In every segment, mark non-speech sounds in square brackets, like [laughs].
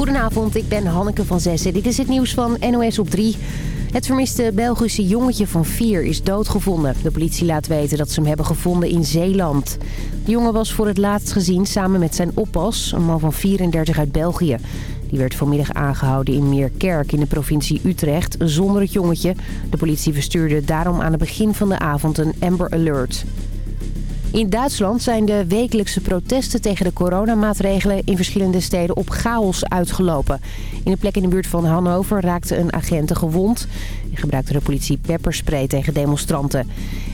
Goedenavond, ik ben Hanneke van Zessen. Dit is het nieuws van NOS op 3. Het vermiste Belgische jongetje van 4 is doodgevonden. De politie laat weten dat ze hem hebben gevonden in Zeeland. De jongen was voor het laatst gezien samen met zijn oppas, een man van 34 uit België. Die werd vanmiddag aangehouden in Meerkerk in de provincie Utrecht zonder het jongetje. De politie verstuurde daarom aan het begin van de avond een Amber Alert. In Duitsland zijn de wekelijkse protesten tegen de coronamaatregelen in verschillende steden op chaos uitgelopen. In een plek in de buurt van Hannover raakte een agent gewond en gebruikte de politie pepperspray tegen demonstranten.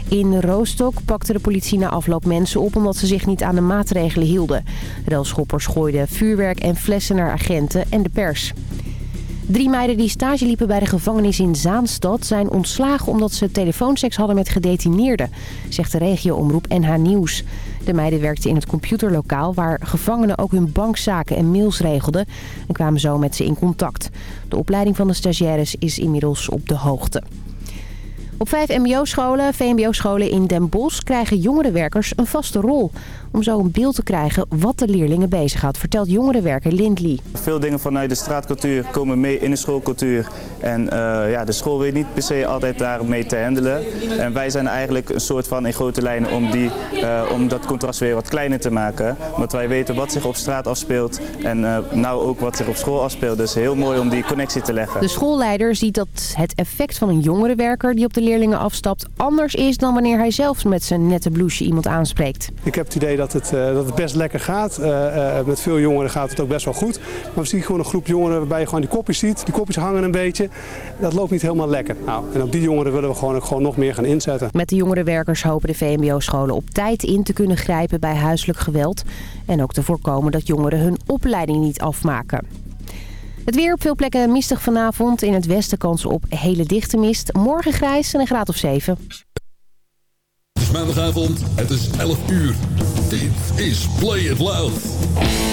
In Roostok pakte de politie na afloop mensen op omdat ze zich niet aan de maatregelen hielden. Relschoppers gooiden vuurwerk en flessen naar agenten en de pers. Drie meiden die stage liepen bij de gevangenis in Zaanstad zijn ontslagen omdat ze telefoonseks hadden met gedetineerden, zegt de regioomroep NH Nieuws. De meiden werkten in het computerlokaal waar gevangenen ook hun bankzaken en mails regelden en kwamen zo met ze in contact. De opleiding van de stagiaires is inmiddels op de hoogte. Op vijf mbo-scholen, vmbo-scholen in Den Bosch krijgen jongerenwerkers een vaste rol. Om zo een beeld te krijgen wat de leerlingen bezighoudt, vertelt jongerenwerker Lindley. Veel dingen vanuit de straatcultuur komen mee in de schoolcultuur. En uh, ja, de school weet niet per se altijd daarmee te handelen. En wij zijn eigenlijk een soort van in grote lijnen om, die, uh, om dat contrast weer wat kleiner te maken. Omdat wij weten wat zich op straat afspeelt en uh, nou ook wat zich op school afspeelt. Dus heel mooi om die connectie te leggen. De schoolleider ziet dat het effect van een jongerenwerker die op de leerlingen afstapt anders is dan wanneer hij zelf met zijn nette blouseje iemand aanspreekt. Ik heb het idee dat het, uh, dat het best lekker gaat. Uh, uh, met veel jongeren gaat het ook best wel goed. Maar we zien gewoon een groep jongeren waarbij je gewoon die kopjes ziet. Die kopjes hangen een beetje. Dat loopt niet helemaal lekker. Nou, en op die jongeren willen we gewoon, ook gewoon nog meer gaan inzetten. Met de jongerenwerkers hopen de VMBO-scholen op tijd in te kunnen grijpen bij huiselijk geweld. En ook te voorkomen dat jongeren hun opleiding niet afmaken. Het weer op veel plekken mistig vanavond. In het westen kans op hele dichte mist. Morgen grijs en een graad of 7. Het is maandagavond, het is 11 uur. Dit is Play It Loud.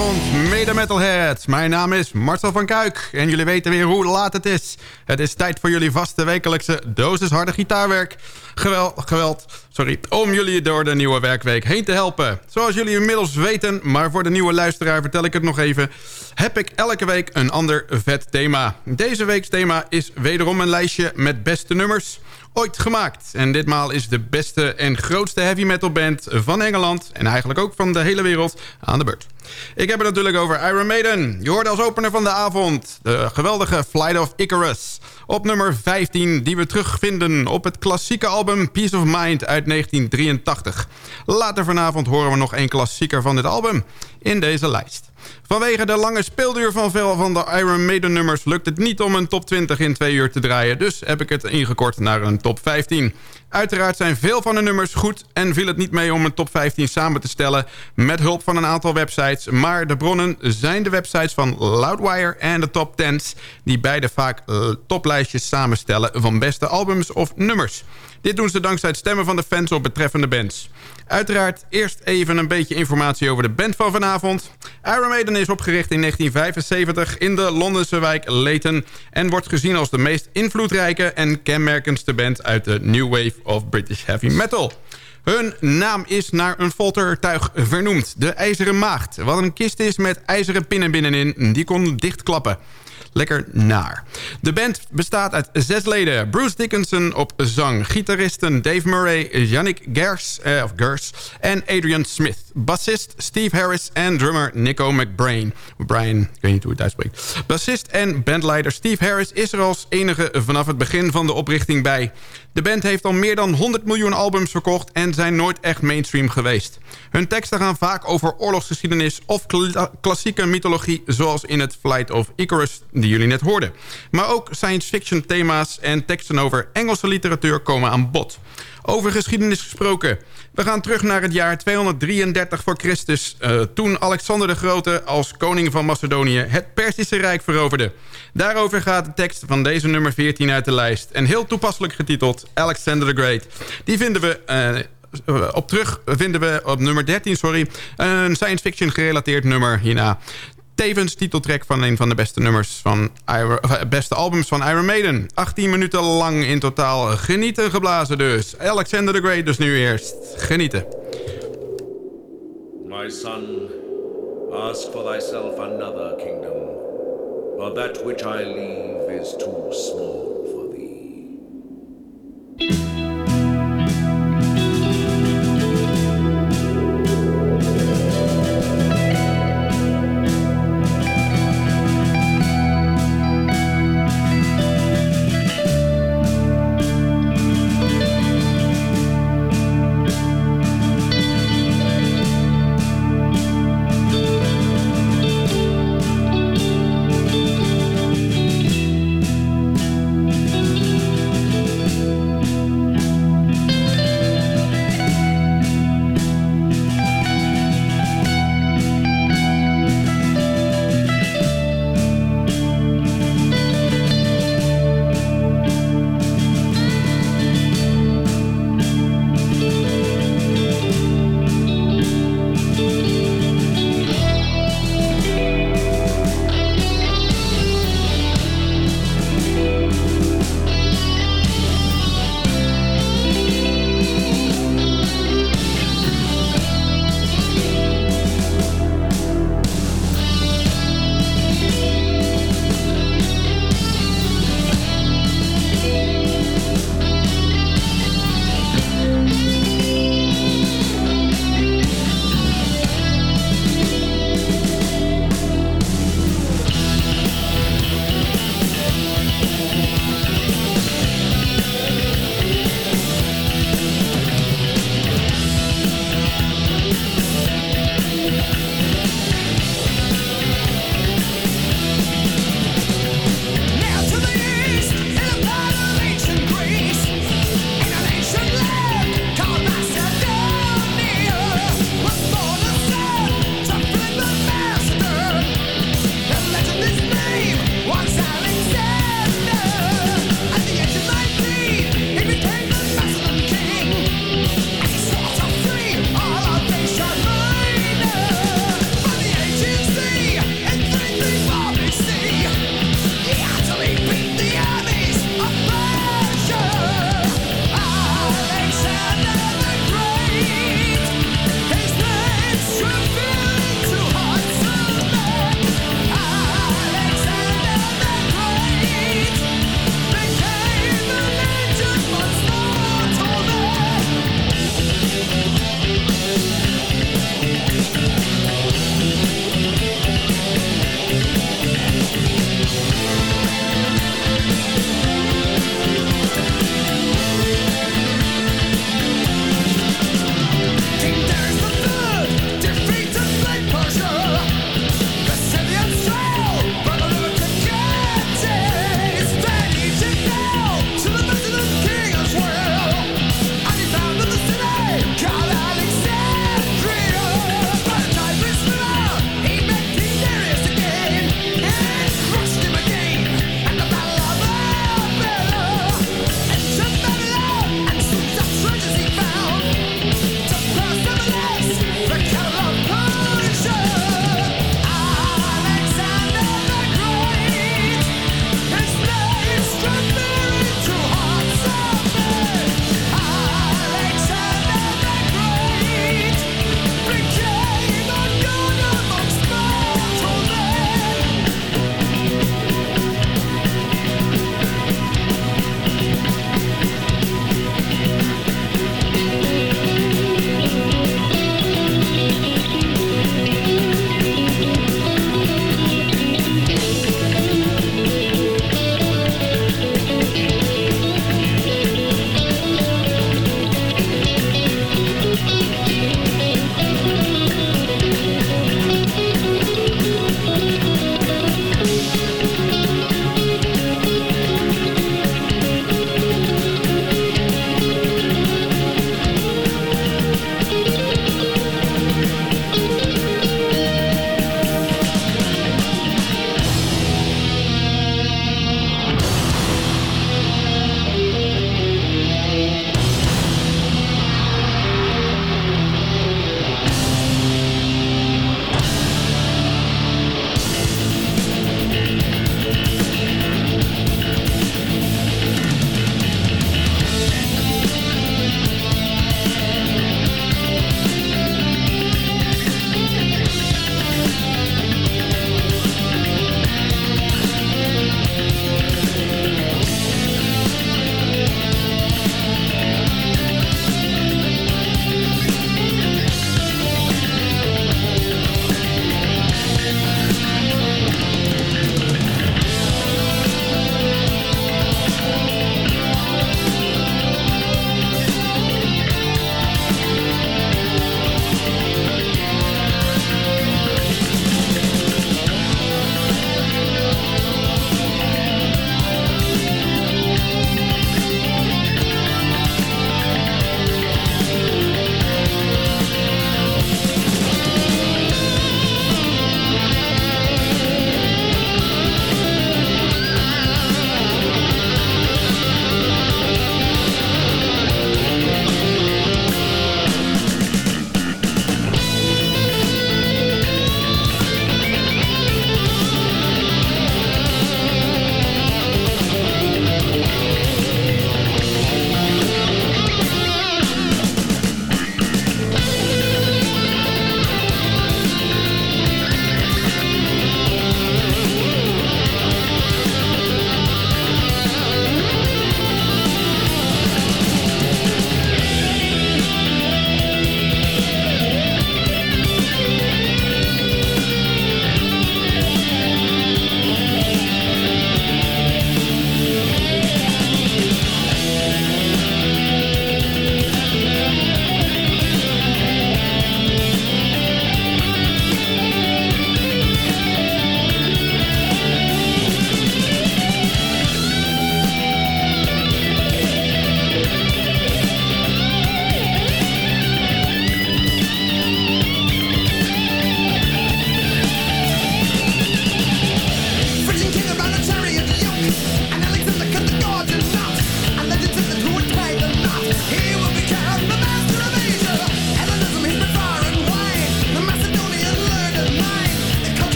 Goedenavond, mede metalheads. Mijn naam is Marcel van Kuik en jullie weten weer hoe laat het is. Het is tijd voor jullie vaste wekelijkse dosis harde gitaarwerk. Geweld, geweld, sorry, om jullie door de nieuwe werkweek heen te helpen. Zoals jullie inmiddels weten, maar voor de nieuwe luisteraar vertel ik het nog even... heb ik elke week een ander vet thema. Deze weeks thema is wederom een lijstje met beste nummers ooit gemaakt. En ditmaal is de beste en grootste heavy metal band van Engeland... en eigenlijk ook van de hele wereld aan de beurt. Ik heb het natuurlijk over Iron Maiden. Je hoorde als opener van de avond de geweldige Flight of Icarus. Op nummer 15 die we terugvinden op het klassieke album Peace of Mind uit 1983. Later vanavond horen we nog een klassieker van dit album in deze lijst. Vanwege de lange speelduur van veel van de Iron Maiden nummers... lukt het niet om een top 20 in twee uur te draaien. Dus heb ik het ingekort naar een top 15. Uiteraard zijn veel van de nummers goed... en viel het niet mee om een top 15 samen te stellen... met hulp van een aantal websites. Maar de bronnen zijn de websites van Loudwire en de Top 10's... die beide vaak eh, toplijstjes samenstellen van beste albums of nummers. Dit doen ze dankzij het stemmen van de fans op betreffende bands. Uiteraard eerst even een beetje informatie over de band van vanavond. Iron Maiden is opgericht in 1975 in de Londense wijk Leighton... en wordt gezien als de meest invloedrijke en kenmerkendste band... uit de New Wave of British Heavy Metal. Hun naam is naar een foltertuig vernoemd, de IJzeren Maagd... wat een kist is met ijzeren pinnen binnenin, die kon dichtklappen lekker naar. De band bestaat uit zes leden. Bruce Dickinson op zang. Gitaristen Dave Murray, Yannick Gers, eh, of Gers en Adrian Smith. Bassist Steve Harris en drummer Nico McBrain. Brian, ik weet niet hoe het uitspreekt. Bassist en bandleider Steve Harris is er als enige vanaf het begin van de oprichting bij. De band heeft al meer dan 100 miljoen albums verkocht en zijn nooit echt mainstream geweest. Hun teksten gaan vaak over oorlogsgeschiedenis of klassieke mythologie... zoals in het Flight of Icarus die jullie net hoorden. Maar ook science fiction thema's en teksten over Engelse literatuur komen aan bod. Over geschiedenis gesproken. We gaan terug naar het jaar 233 voor Christus... Uh, toen Alexander de Grote als koning van Macedonië... het Persische Rijk veroverde. Daarover gaat de tekst van deze nummer 14 uit de lijst. En heel toepasselijk getiteld Alexander the Great. Die vinden we... Uh, op terug vinden we op nummer 13, sorry, een science fiction gerelateerd nummer hierna tevens titeltrack van een van de beste nummers van Iron, beste albums van Iron Maiden. 18 minuten lang in totaal. Genieten geblazen dus. Alexander the Great dus nu eerst. Genieten. My son, ask for thyself another kingdom. For that which I leave is too small for thee.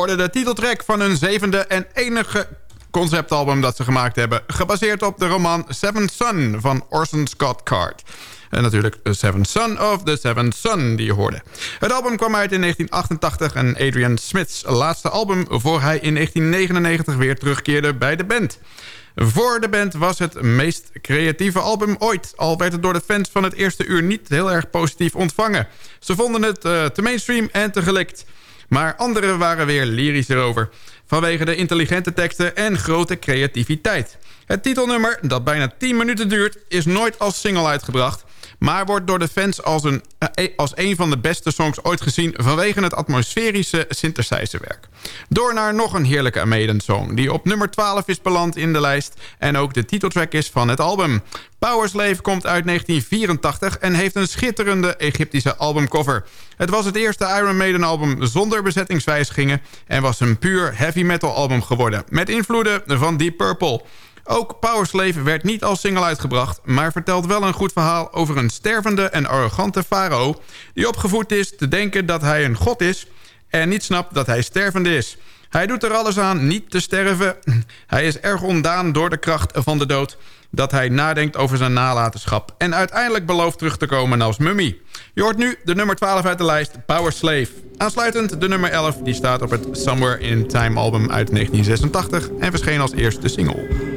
Hoorde de titeltrack van hun zevende en enige conceptalbum dat ze gemaakt hebben... gebaseerd op de roman Seventh Son van Orson Scott Card. En natuurlijk The Seventh Son of The Seventh Son die je hoorde. Het album kwam uit in 1988 en Adrian Smith's laatste album... voor hij in 1999 weer terugkeerde bij de band. Voor de band was het meest creatieve album ooit... al werd het door de fans van het eerste uur niet heel erg positief ontvangen. Ze vonden het uh, te mainstream en te gelikt. Maar anderen waren weer lyrisch erover. Vanwege de intelligente teksten en grote creativiteit. Het titelnummer, dat bijna 10 minuten duurt, is nooit als single uitgebracht maar wordt door de fans als een, eh, als een van de beste songs ooit gezien... vanwege het atmosferische synthesizerwerk. Door naar nog een heerlijke Maiden song... die op nummer 12 is beland in de lijst... en ook de titeltrack is van het album. Powerslave komt uit 1984 en heeft een schitterende Egyptische albumcover. Het was het eerste Iron Maiden album zonder bezettingswijzigingen... en was een puur heavy metal album geworden... met invloeden van Deep Purple... Ook Powerslave werd niet als single uitgebracht... maar vertelt wel een goed verhaal over een stervende en arrogante farao... die opgevoed is te denken dat hij een god is... en niet snapt dat hij stervende is. Hij doet er alles aan niet te sterven. [clears throat] Hij is erg ondaan door de kracht van de dood... dat hij nadenkt over zijn nalatenschap... en uiteindelijk belooft terug te komen als mummie. Je hoort nu de nummer 12 uit de lijst, Power Slave. Aansluitend de nummer 11, die staat op het Somewhere in Time album uit 1986... en verscheen als eerste single.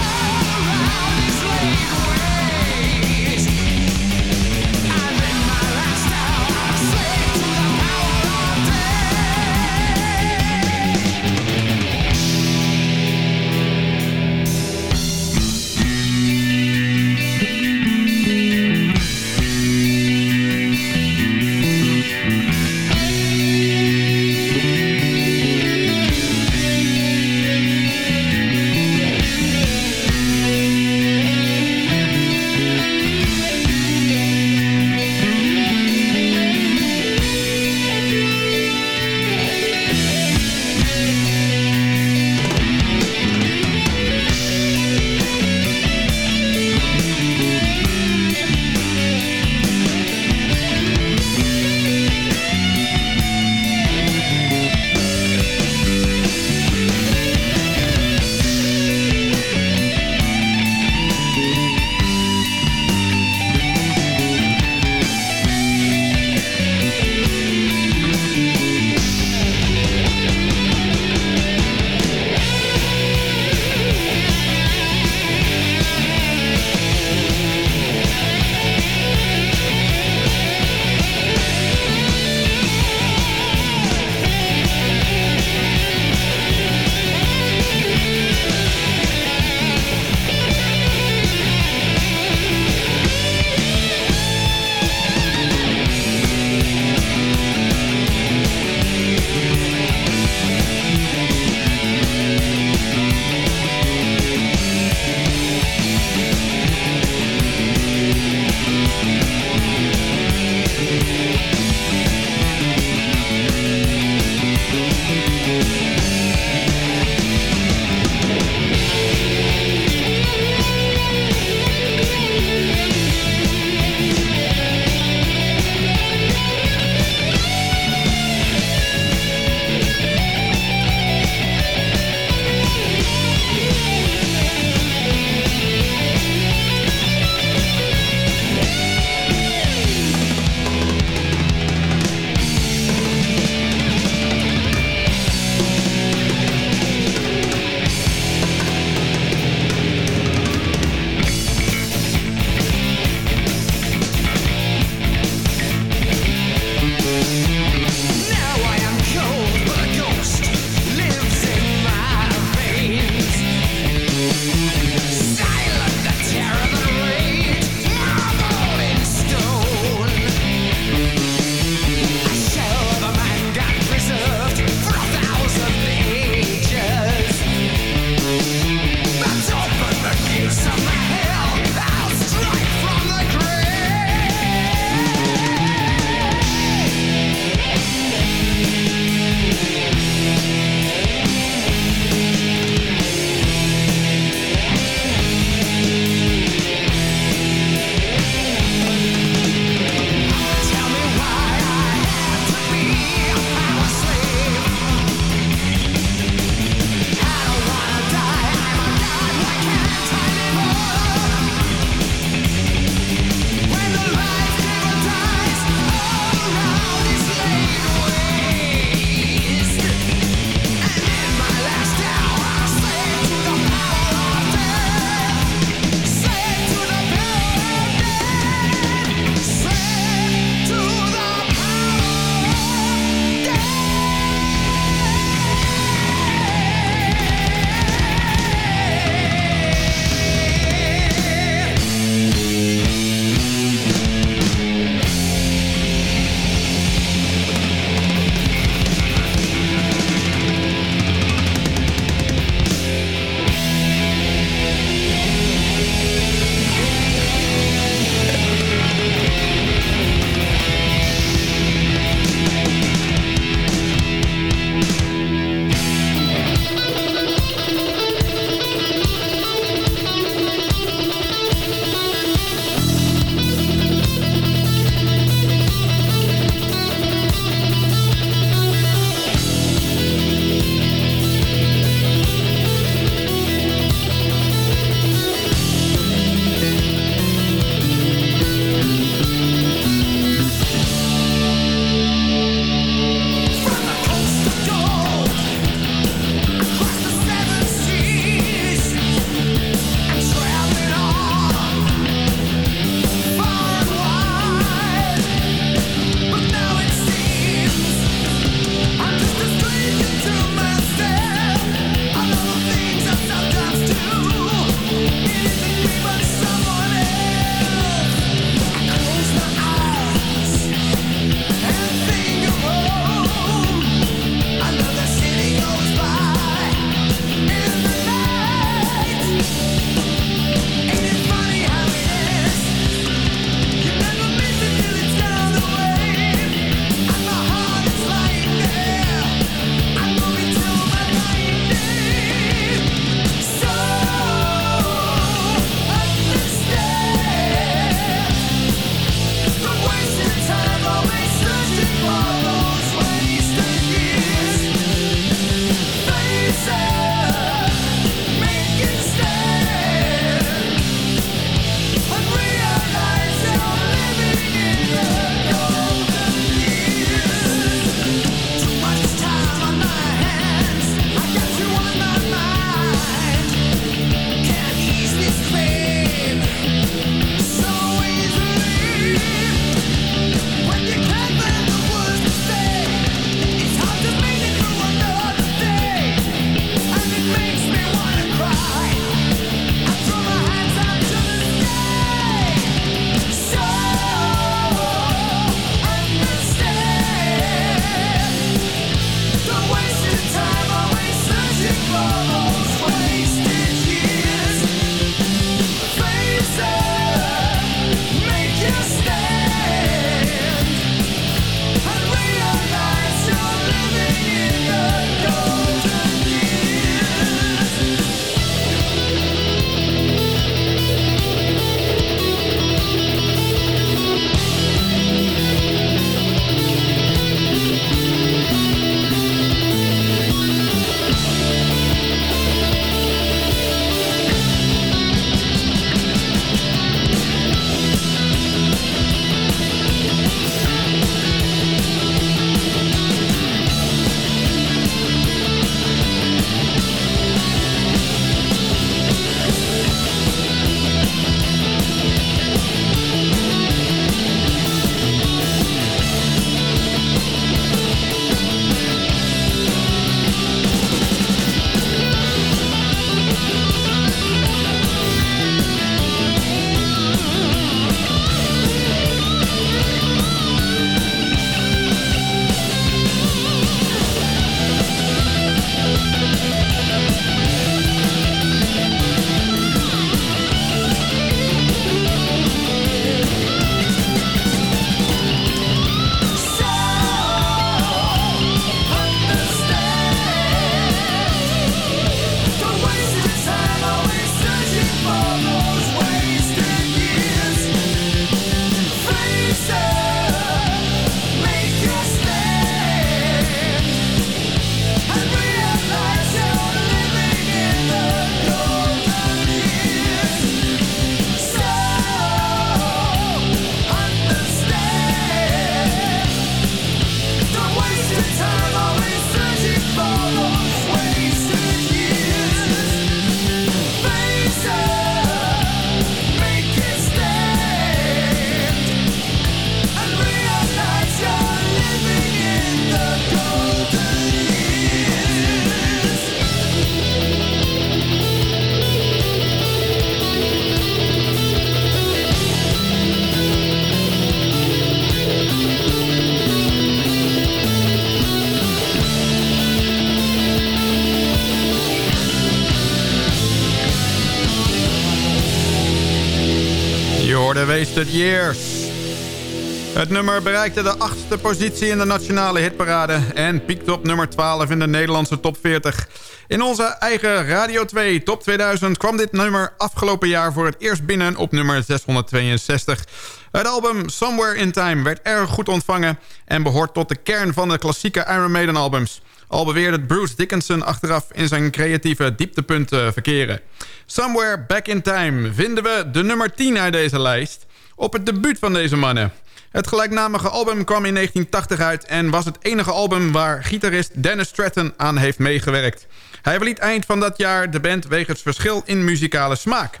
Het nummer bereikte de achtste positie in de nationale hitparade... en piekte op nummer 12 in de Nederlandse top 40. In onze eigen Radio 2 Top 2000 kwam dit nummer afgelopen jaar voor het eerst binnen op nummer 662. Het album Somewhere in Time werd erg goed ontvangen... en behoort tot de kern van de klassieke Iron Maiden albums... Al beweerde Bruce Dickinson achteraf in zijn creatieve dieptepunten verkeren. Somewhere Back in Time vinden we de nummer 10 uit deze lijst... op het debuut van deze mannen. Het gelijknamige album kwam in 1980 uit... en was het enige album waar gitarist Dennis Stratton aan heeft meegewerkt. Hij verliet eind van dat jaar de band wegens verschil in muzikale smaak.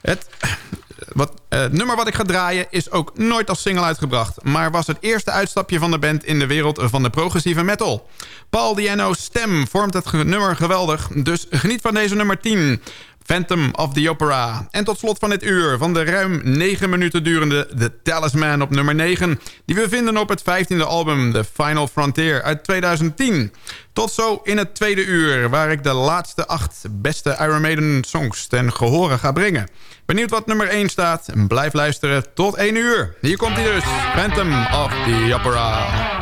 Het, wat, uh, nummer wat ik ga draaien is ook nooit als single uitgebracht... maar was het eerste uitstapje van de band in de wereld van de progressieve metal. Paul Diano's stem vormt het nummer geweldig, dus geniet van deze nummer 10... Phantom of the Opera. En tot slot van dit uur van de ruim 9 minuten durende The Talisman op nummer 9... die we vinden op het 15e album The Final Frontier uit 2010. Tot zo in het tweede uur, waar ik de laatste acht beste Iron Maiden songs ten gehore ga brengen. Benieuwd wat nummer 1 staat? Blijf luisteren tot 1 uur. Hier komt hij dus, Phantom of the Opera.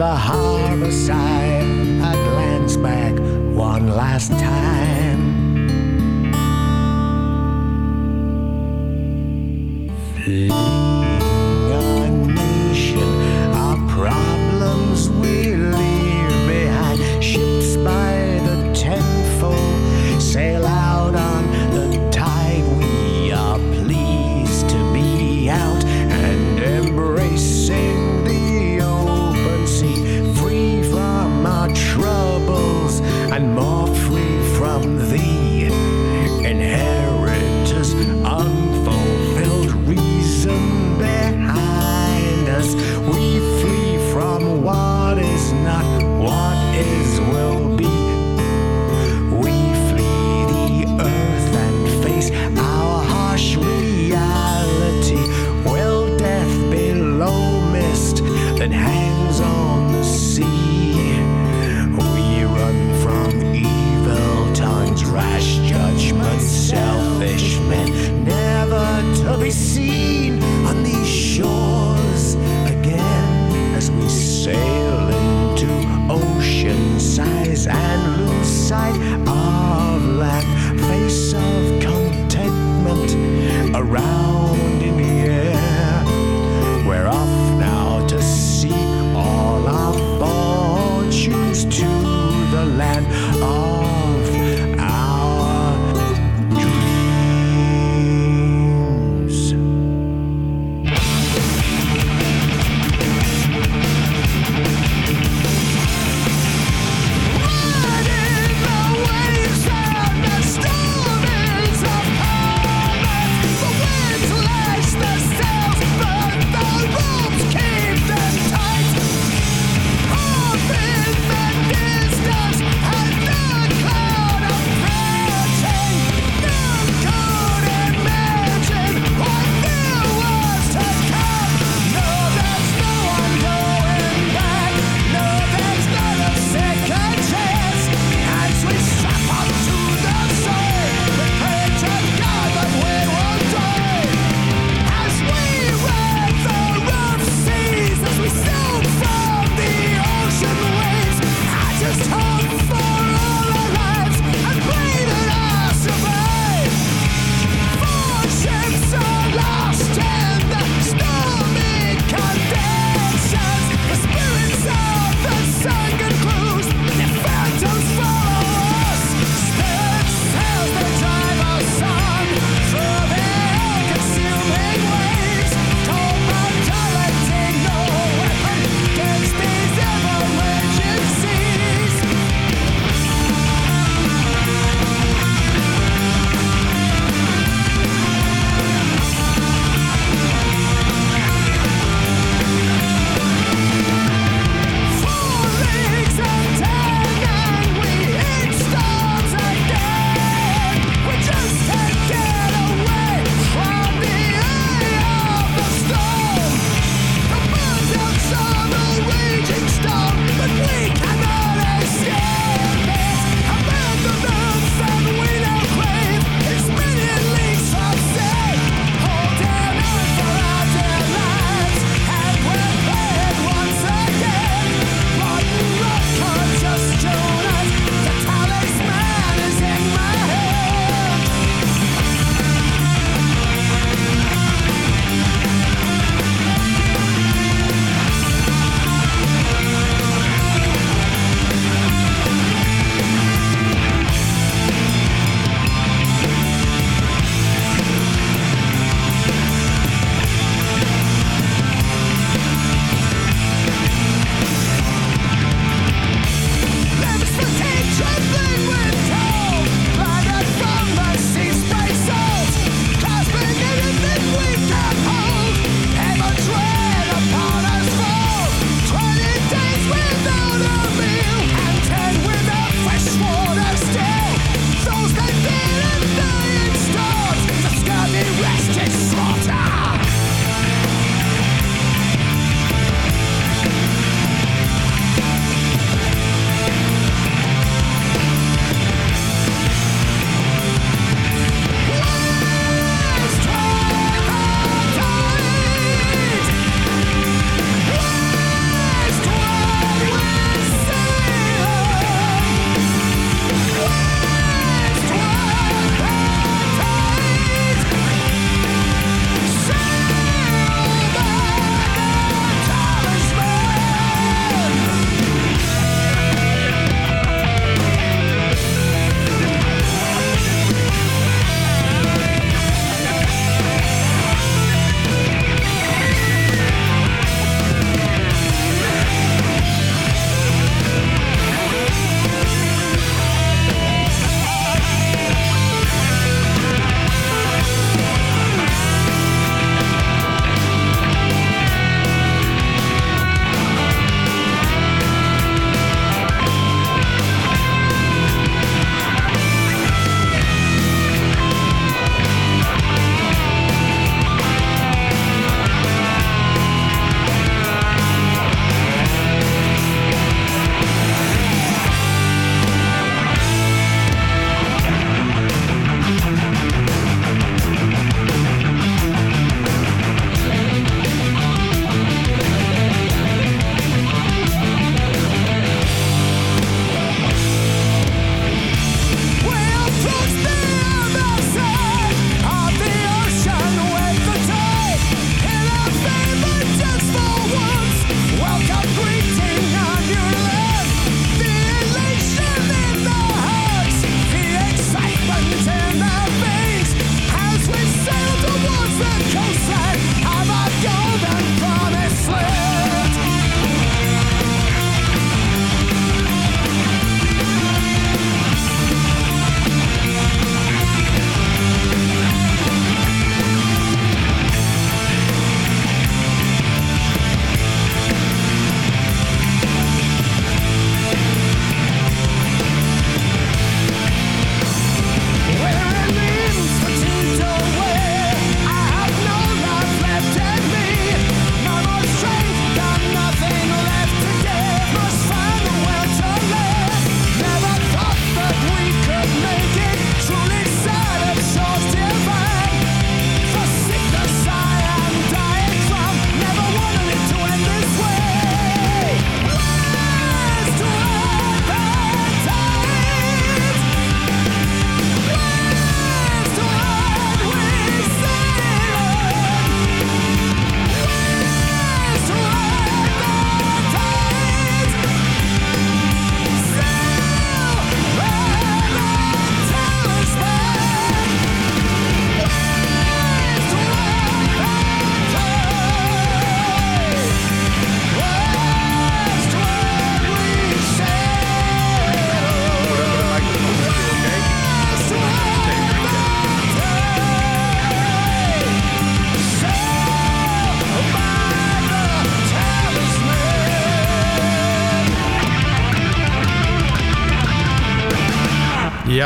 The harbor side.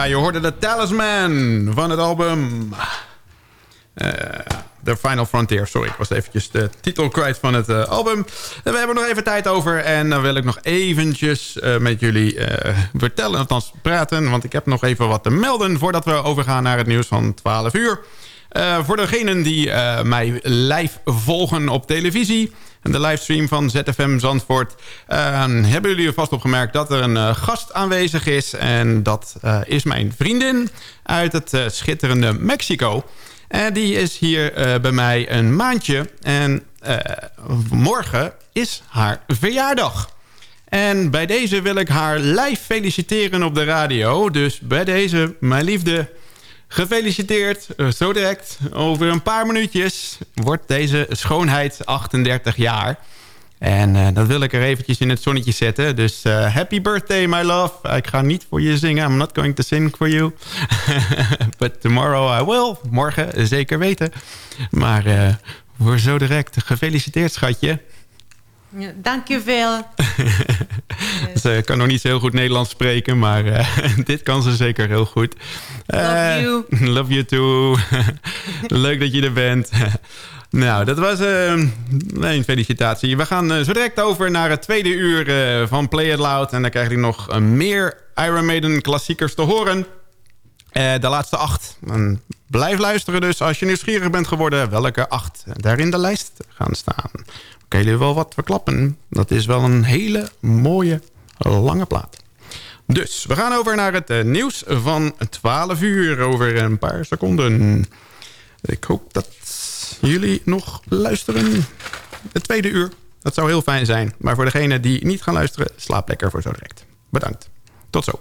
Je hoorde de Talisman van het album... Uh, The Final Frontier. Sorry, ik was eventjes de titel kwijt van het uh, album. We hebben nog even tijd over. En dan wil ik nog eventjes uh, met jullie vertellen, althans praten. Want ik heb nog even wat te melden voordat we overgaan naar het nieuws van 12 uur. Voor degenen die mij live volgen op televisie... en de livestream van ZFM Zandvoort... hebben jullie vast opgemerkt dat er een gast aanwezig is. En dat is mijn vriendin uit het schitterende Mexico... En die is hier bij mij een maandje. En morgen is haar verjaardag. En bij deze wil ik haar live feliciteren op de radio. Dus bij deze, mijn liefde, gefeliciteerd. Uh, zo direct, over een paar minuutjes, wordt deze schoonheid 38 jaar. En uh, dat wil ik er eventjes in het zonnetje zetten. Dus uh, happy birthday, my love. Ik ga niet voor je zingen. I'm not going to sing for you. [laughs] But tomorrow I will. Morgen zeker weten. Maar voor zo direct. Gefeliciteerd, schatje. Ja, dankjewel. [laughs] ze kan nog niet zo heel goed Nederlands spreken, maar [laughs] dit kan ze zeker heel goed. Love you. [laughs] love you too. Leuk dat je er bent. Nou, dat was uh, een felicitatie. We gaan uh, zo direct over naar het tweede uur van Play It Loud. En dan krijg je nog meer Iron Maiden klassiekers te horen. de laatste acht. En blijf luisteren dus als je nieuwsgierig bent geworden... welke acht daar in de lijst gaan staan. Kan jullie wel wat verklappen. Dat is wel een hele mooie lange plaat. Dus, we gaan over naar het nieuws van 12 uur over een paar seconden. Ik hoop dat jullie nog luisteren. Het tweede uur. Dat zou heel fijn zijn. Maar voor degenen die niet gaan luisteren, slaap lekker voor zo direct. Bedankt. Tot zo.